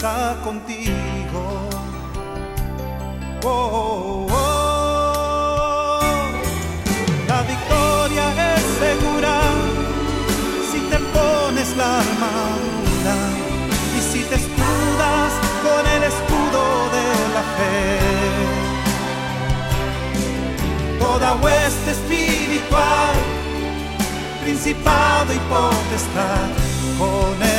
contigo. Oh, oh, oh. La victoria es segura si te pones la armadura y si te escudas con el escudo de la fe. Toda hueste espiritual, principado y potestad, con el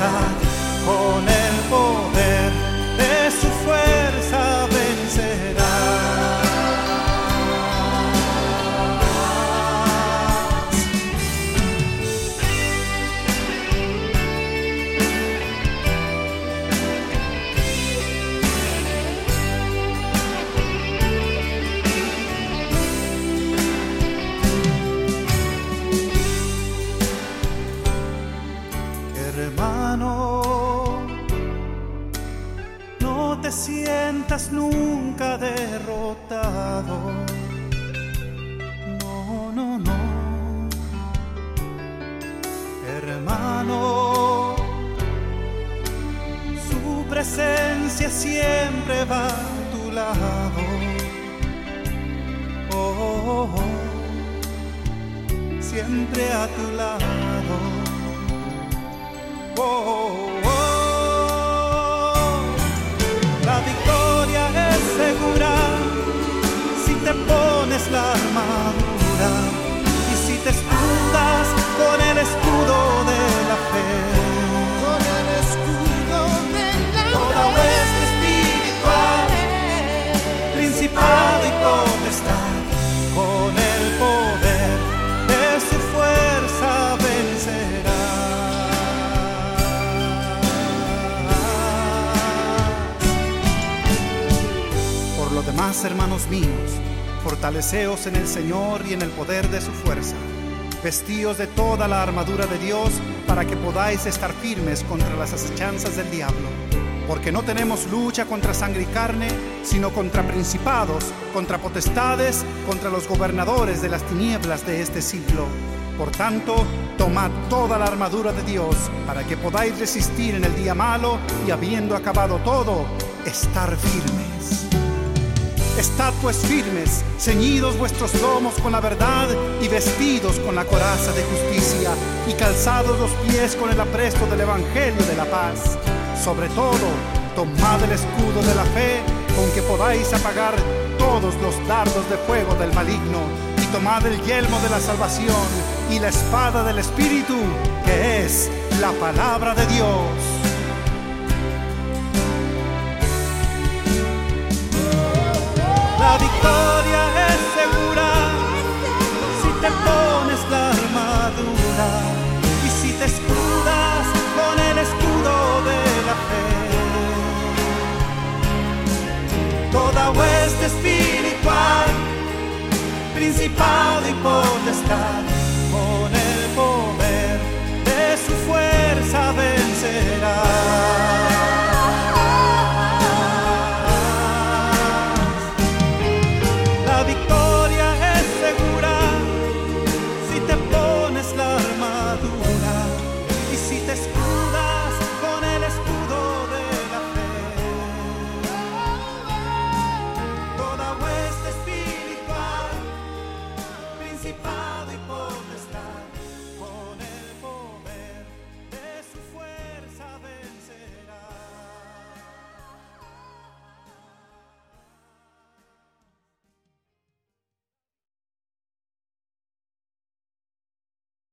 potestad, con el poder te sientas nunca derrotado. No, no, no. Hermano, su presencia siempre va a tu lado. Oh, oh, oh. siempre a tu lado. Oh, oh, oh. La armadura y si te escudas con el escudo de la fe. Con el escudo de la Toda hueste espiritual, fe. principado y potestad, con el poder de su fuerza vencerás. Por lo demás, hermanos míos, fortaleceos en el Señor y en el poder de su fuerza. Vestíos de toda la armadura de Dios para que podáis estar firmes contra las acechanzas del diablo. Porque no tenemos lucha contra sangre y carne, sino contra principados, contra potestades, contra los gobernadores de las tinieblas de este siglo. Por tanto, tomad toda la armadura de Dios para que podáis resistir en el día malo y habiendo acabado todo, estar firmes. Estad firmes, ceñidos vuestros lomos con la verdad y vestidos con la coraza de justicia y calzados los pies con el apresto del Evangelio de la paz. Sobre todo, tomad el escudo de la fe con que podáis apagar todos los dardos de fuego del maligno y tomad el yelmo de la salvación y la espada del Espíritu, que es la palabra de Dios. La victoria es segura si te pones la armadura y si te escudas con el escudo de la fe. Toda hueste espiritual, principado y potestad,